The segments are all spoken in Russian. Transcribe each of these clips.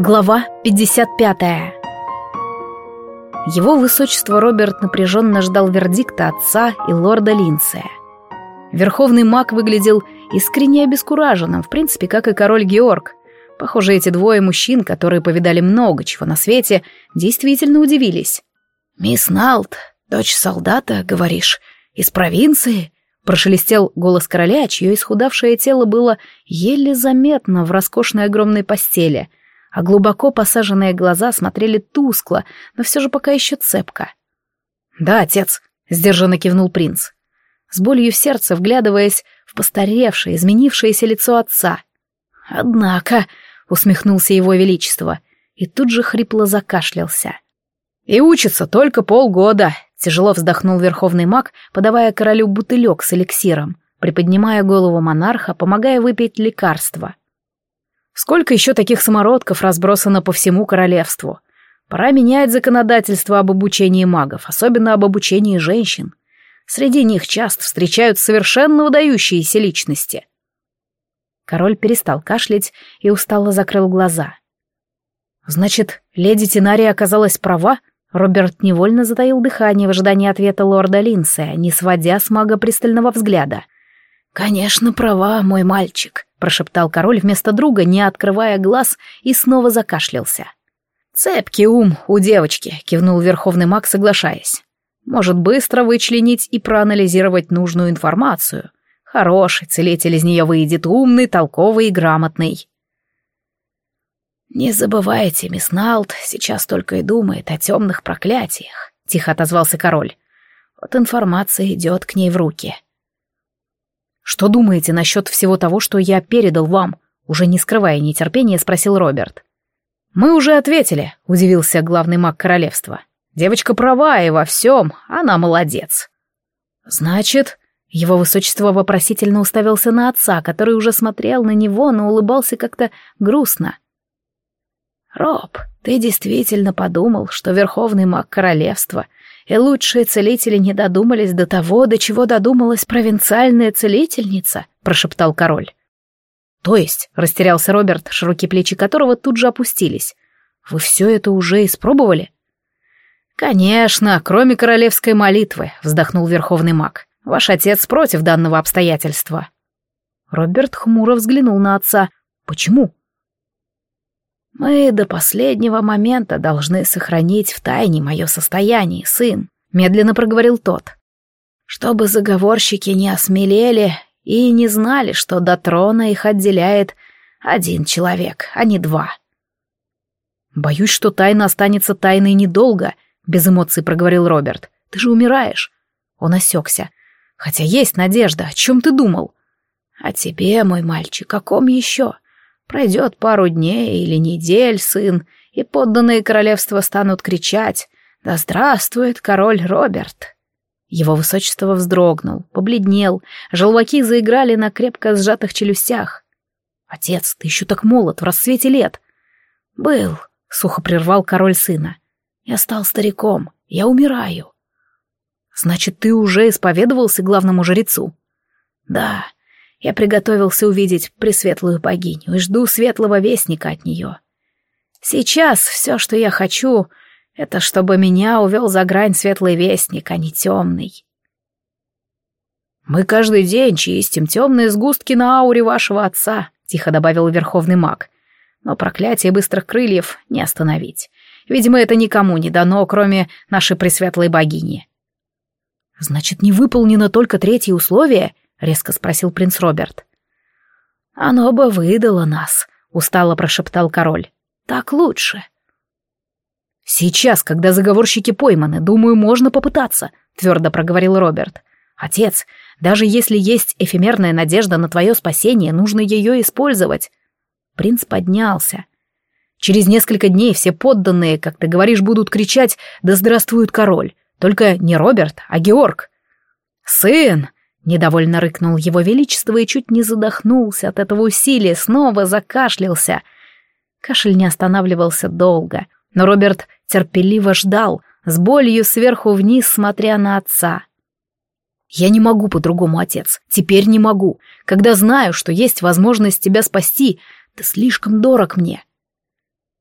Глава 55 Его высочество Роберт напряженно ждал вердикта отца и лорда Линсея. Верховный маг выглядел искренне обескураженным, в принципе, как и король Георг. Похоже, эти двое мужчин, которые повидали много чего на свете, действительно удивились. «Мисс Налт, дочь солдата, говоришь, из провинции?» Прошелестел голос короля, чье исхудавшее тело было еле заметно в роскошной огромной постели — а глубоко посаженные глаза смотрели тускло, но все же пока еще цепко. «Да, отец», — сдержанно кивнул принц, с болью в сердце вглядываясь в постаревшее, изменившееся лицо отца. «Однако», — усмехнулся его величество, и тут же хрипло закашлялся. «И учится только полгода», — тяжело вздохнул верховный маг, подавая королю бутылек с эликсиром, приподнимая голову монарха, помогая выпить лекарство. Сколько еще таких самородков разбросано по всему королевству? Пора менять законодательство об обучении магов, особенно об обучении женщин. Среди них часто встречают совершенно выдающиеся личности. Король перестал кашлять и устало закрыл глаза. Значит, леди Тинария оказалась права? Роберт невольно затаил дыхание в ожидании ответа лорда Линсея, не сводя с мага пристального взгляда. «Конечно, права, мой мальчик», — прошептал король вместо друга, не открывая глаз, и снова закашлялся. «Цепкий ум у девочки», — кивнул верховный маг, соглашаясь. «Может быстро вычленить и проанализировать нужную информацию. Хороший целитель из нее выйдет умный, толковый и грамотный». «Не забывайте, мисс Налт сейчас только и думает о темных проклятиях», — тихо отозвался король. «Вот информация идет к ней в руки». «Что думаете насчет всего того, что я передал вам?» Уже не скрывая нетерпения, спросил Роберт. «Мы уже ответили», — удивился главный маг королевства. «Девочка права и во всем, она молодец». «Значит...» Его высочество вопросительно уставился на отца, который уже смотрел на него, но улыбался как-то грустно. «Роб, ты действительно подумал, что верховный маг королевства и лучшие целители не додумались до того, до чего додумалась провинциальная целительница», — прошептал король. «То есть», — растерялся Роберт, широкие плечи которого тут же опустились, — «вы все это уже испробовали?» «Конечно, кроме королевской молитвы», — вздохнул верховный маг. «Ваш отец против данного обстоятельства». Роберт хмуро взглянул на отца. «Почему?» «Мы до последнего момента должны сохранить в тайне мое состояние, сын», — медленно проговорил тот. «Чтобы заговорщики не осмелели и не знали, что до трона их отделяет один человек, а не два». «Боюсь, что тайна останется тайной недолго», — без эмоций проговорил Роберт. «Ты же умираешь». Он осекся. «Хотя есть надежда. О чем ты думал?» «О тебе, мой мальчик, о ком еще?» Пройдет пару дней или недель, сын, и подданные королевства станут кричать «Да здравствует король Роберт!» Его высочество вздрогнул, побледнел, желваки заиграли на крепко сжатых челюстях. «Отец, ты еще так молод, в рассвете лет!» «Был», — сухо прервал король сына. «Я стал стариком, я умираю». «Значит, ты уже исповедовался главному жрецу?» «Да, я приготовился увидеть пресветлую богиню и жду светлого вестника от нее. Сейчас все, что я хочу, это чтобы меня увел за грань светлый вестник, а не темный. «Мы каждый день чистим темные сгустки на ауре вашего отца», — тихо добавил верховный маг. «Но проклятие быстрых крыльев не остановить. Видимо, это никому не дано, кроме нашей пресветлой богини». «Значит, не выполнено только третье условие?» — резко спросил принц Роберт. «Оно бы выдало нас», — устало прошептал король. «Так лучше». «Сейчас, когда заговорщики пойманы, думаю, можно попытаться», — твердо проговорил Роберт. «Отец, даже если есть эфемерная надежда на твое спасение, нужно ее использовать». Принц поднялся. «Через несколько дней все подданные, как ты говоришь, будут кричать «Да здравствует король!» Только не Роберт, а Георг». «Сын!» Недовольно рыкнул его величество и чуть не задохнулся от этого усилия, снова закашлялся. Кашель не останавливался долго, но Роберт терпеливо ждал, с болью сверху вниз, смотря на отца. «Я не могу по-другому, отец. Теперь не могу. Когда знаю, что есть возможность тебя спасти, ты слишком дорог мне».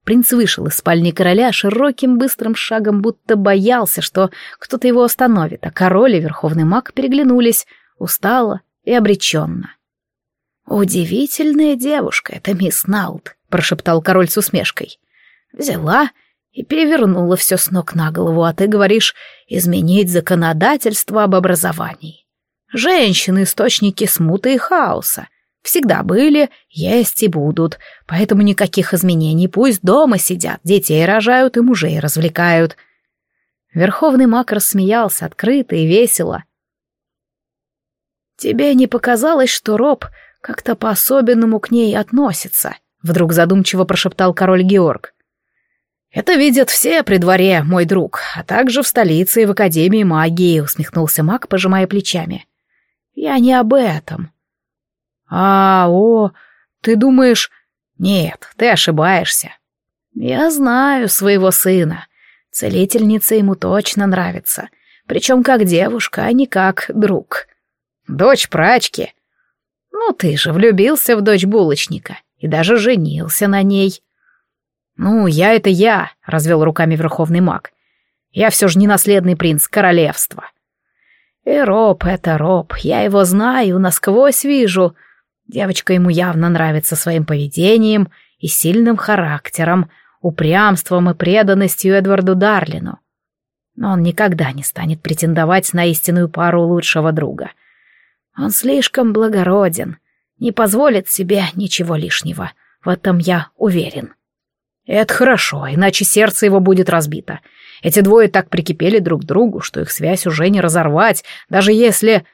Принц вышел из спальни короля широким быстрым шагом, будто боялся, что кто-то его остановит, а король и верховный маг переглянулись, устало и обреченно. «Удивительная девушка эта мисс Налд», — прошептал король с усмешкой. «Взяла и перевернула все с ног на голову, а ты говоришь изменить законодательство об образовании. Женщины — источники смуты и хаоса. Всегда были, есть и будут, поэтому никаких изменений. Пусть дома сидят, детей рожают и мужей развлекают. Верховный маг рассмеялся открыто и весело. «Тебе не показалось, что Роб как-то по-особенному к ней относится?» Вдруг задумчиво прошептал король Георг. «Это видят все при дворе, мой друг, а также в столице и в Академии магии», усмехнулся маг, пожимая плечами. «Я не об этом. «А, о, ты думаешь...» «Нет, ты ошибаешься. Я знаю своего сына. Целительница ему точно нравится. Причем как девушка, а не как друг. Дочь прачки. Ну, ты же влюбился в дочь булочника и даже женился на ней». «Ну, я — это я», — развел руками верховный маг. «Я все же не наследный принц королевства». «И Роб — это Роб, я его знаю, насквозь вижу», Девочка ему явно нравится своим поведением и сильным характером, упрямством и преданностью Эдварду Дарлину. Но он никогда не станет претендовать на истинную пару лучшего друга. Он слишком благороден, не позволит себе ничего лишнего. В этом я уверен. Это хорошо, иначе сердце его будет разбито. Эти двое так прикипели друг к другу, что их связь уже не разорвать, даже если...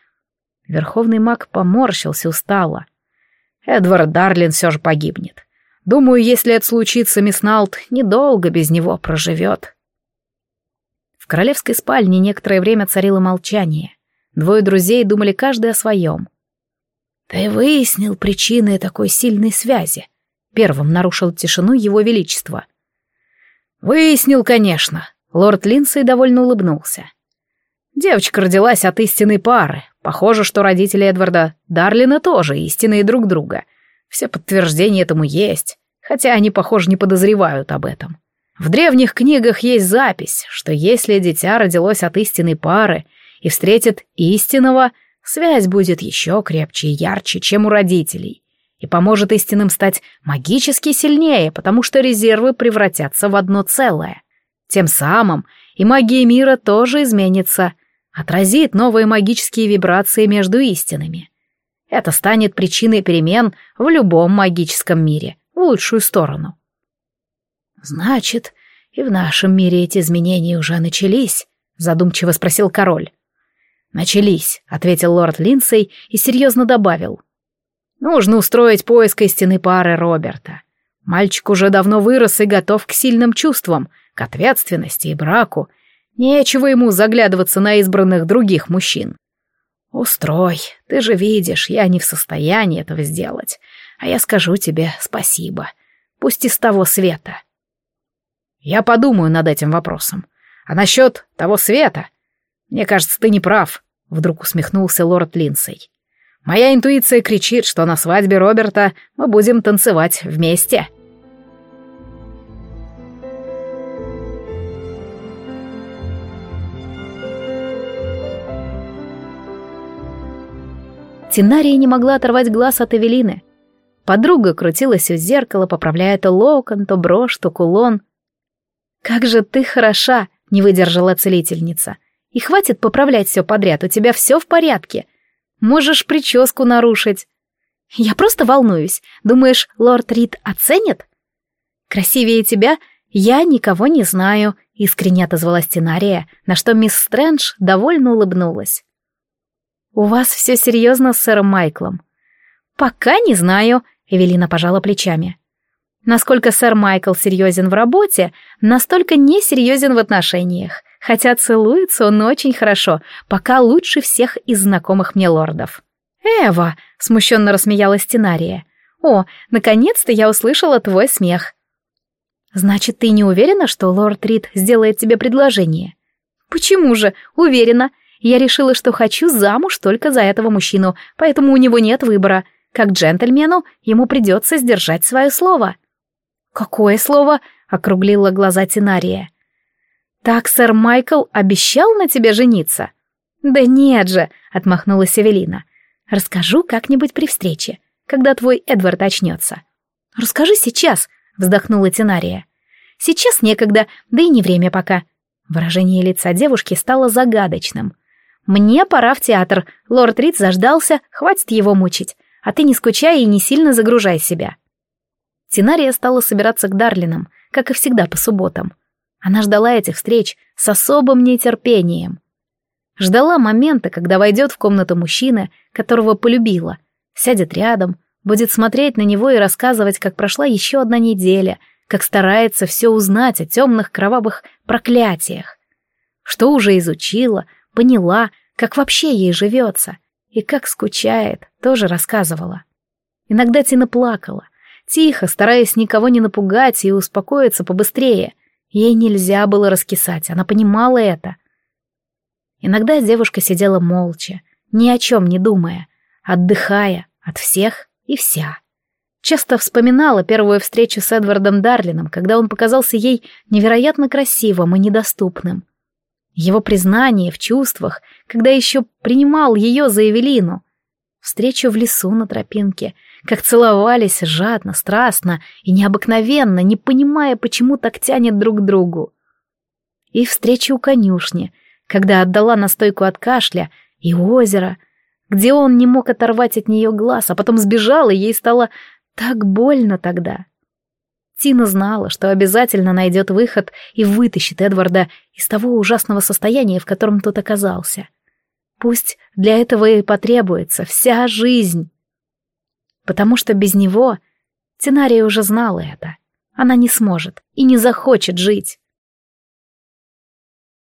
Верховный маг поморщился устало. Эдвард Дарлин все же погибнет. Думаю, если это случится, мисс Налт недолго без него проживет. В королевской спальне некоторое время царило молчание. Двое друзей думали каждый о своем. «Ты выяснил причины такой сильной связи?» Первым нарушил тишину его величество. «Выяснил, конечно», — лорд Линдсей довольно улыбнулся. Девочка родилась от истинной пары. Похоже, что родители Эдварда Дарлина тоже истинные друг друга. Все подтверждения этому есть, хотя они, похоже, не подозревают об этом. В древних книгах есть запись, что если дитя родилось от истинной пары и встретит истинного, связь будет еще крепче и ярче, чем у родителей, и поможет истинным стать магически сильнее, потому что резервы превратятся в одно целое. Тем самым и магия мира тоже изменится — отразит новые магические вибрации между истинами. Это станет причиной перемен в любом магическом мире, в лучшую сторону. «Значит, и в нашем мире эти изменения уже начались?» — задумчиво спросил король. «Начались», — ответил лорд Линдсей и серьезно добавил. «Нужно устроить поиск истинной пары Роберта. Мальчик уже давно вырос и готов к сильным чувствам, к ответственности и браку, Нечего ему заглядываться на избранных других мужчин. Устрой, ты же видишь, я не в состоянии этого сделать, а я скажу тебе спасибо, пусть из того света. Я подумаю над этим вопросом. А насчет того света? Мне кажется, ты не прав, вдруг усмехнулся лорд Линсей. Моя интуиция кричит, что на свадьбе Роберта мы будем танцевать вместе. — Тинария не могла оторвать глаз от Эвелины. Подруга крутилась у зеркала, поправляя то локон, то брошь, то кулон. «Как же ты хороша!» — не выдержала целительница. «И хватит поправлять все подряд, у тебя все в порядке. Можешь прическу нарушить». «Я просто волнуюсь. Думаешь, лорд Рид оценит?» «Красивее тебя я никого не знаю», — искренне отозвалась Тинария, на что мисс Стрэндж довольно улыбнулась. «У вас все серьезно с сэром Майклом?» «Пока не знаю», — Эвелина пожала плечами. Насколько сэр Майкл серьезен в работе, настолько не серьезен в отношениях, хотя целуется он очень хорошо, пока лучше всех из знакомых мне лордов. «Эва!» — смущенно рассмеялась Тинария. «О, наконец-то я услышала твой смех». «Значит, ты не уверена, что лорд Рид сделает тебе предложение?» «Почему же? Уверена. Я решила, что хочу замуж только за этого мужчину, поэтому у него нет выбора. Как джентльмену ему придется сдержать свое слово. «Какое слово?» — округлила глаза Тинария. «Так сэр Майкл обещал на тебе жениться?» «Да нет же», — отмахнулась Эвелина. «Расскажу как-нибудь при встрече, когда твой Эдвард очнется». «Расскажи сейчас», — вздохнула Тинария. «Сейчас некогда, да и не время пока». Выражение лица девушки стало загадочным. «Мне пора в театр. Лорд Рид заждался, хватит его мучить. А ты не скучай и не сильно загружай себя». Тинария стала собираться к Дарлинам, как и всегда по субботам. Она ждала этих встреч с особым нетерпением. Ждала момента, когда войдет в комнату мужчина, которого полюбила, сядет рядом, будет смотреть на него и рассказывать, как прошла еще одна неделя, как старается все узнать о темных кровавых проклятиях. Что уже изучила, поняла, как вообще ей живется, и как скучает, тоже рассказывала. Иногда Тина плакала, тихо, стараясь никого не напугать и успокоиться побыстрее. Ей нельзя было раскисать, она понимала это. Иногда девушка сидела молча, ни о чем не думая, отдыхая от всех и вся. Часто вспоминала первую встречу с Эдвардом Дарлином, когда он показался ей невероятно красивым и недоступным. Его признание в чувствах, когда еще принимал ее за Эвелину. Встречу в лесу на тропинке, как целовались жадно, страстно и необыкновенно, не понимая, почему так тянет друг к другу. И встречу у конюшни, когда отдала настойку от кашля, и озеро, где он не мог оторвать от нее глаз, а потом сбежал, и ей стало так больно тогда. Тина знала, что обязательно найдет выход и вытащит Эдварда из того ужасного состояния, в котором тот оказался. Пусть для этого и потребуется вся жизнь. Потому что без него Тинария уже знала это. Она не сможет и не захочет жить.